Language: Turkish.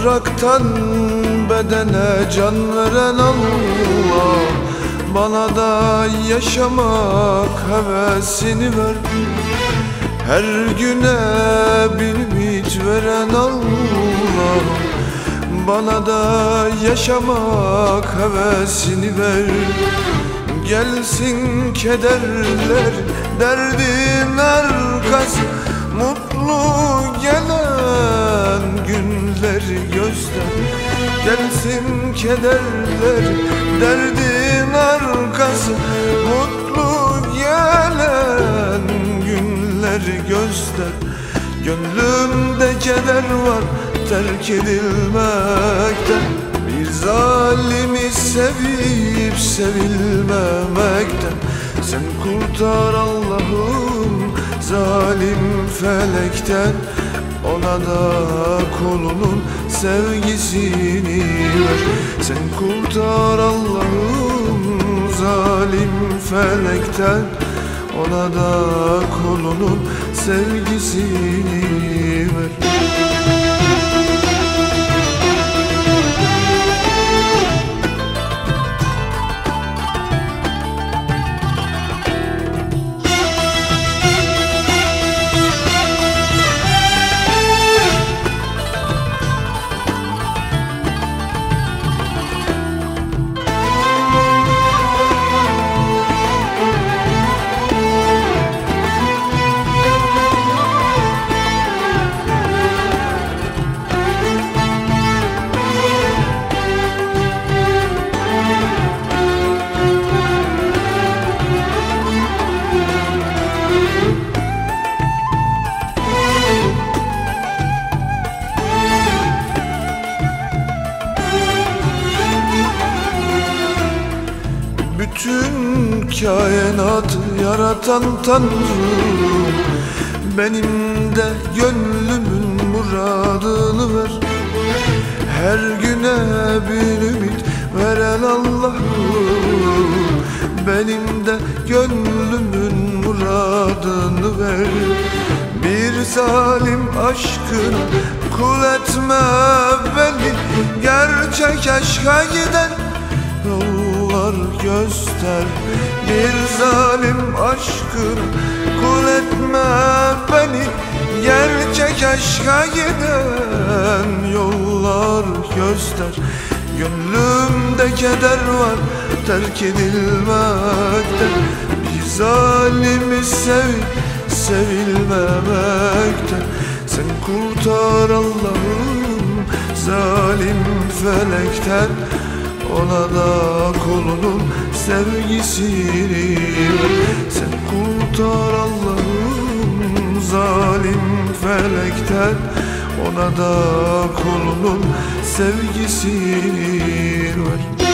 Topraktan bedene can veren Allah. Bana da yaşamak hevesini ver. Her güne bir ümit veren Allah. Bana da yaşamak hevesini ver. Gelsin kederler derdin arkası Mutlu gelen günleri göster Gelsin kederler derdin arkası Mutlu gelen günleri göster. Gönlümde keder var terk edilmekten. Bir zalimi sevip sevilmemekten. Sen kurtar Allah'ım zalim felekten Ona da kolunun sevgisini ver. Sen kurtar Allah'ım zalim felekten. Ona da kolunun sevgisini ver Bütün kainatı yaratan Tanrım Benim de gönlümün muradını ver. Her güne bir ümit veren Allah'ım. Benim de gönlümün muradını ver. Bir zalim aşkına kul etme beni. Gerçek aşka giden yollar göster. Bir zalim aşkına kul etme beni. Gerçek aşka giden yollar göster. Gönlümde keder var terk edilmekten Bir zalimi sevip sevilmemekten Sen kurtar Allah'ım zalim felekten ona da kolunun sevgisini Sen kurtar Allah'ım zalim felekten. Ona da kolunun sevgisini ver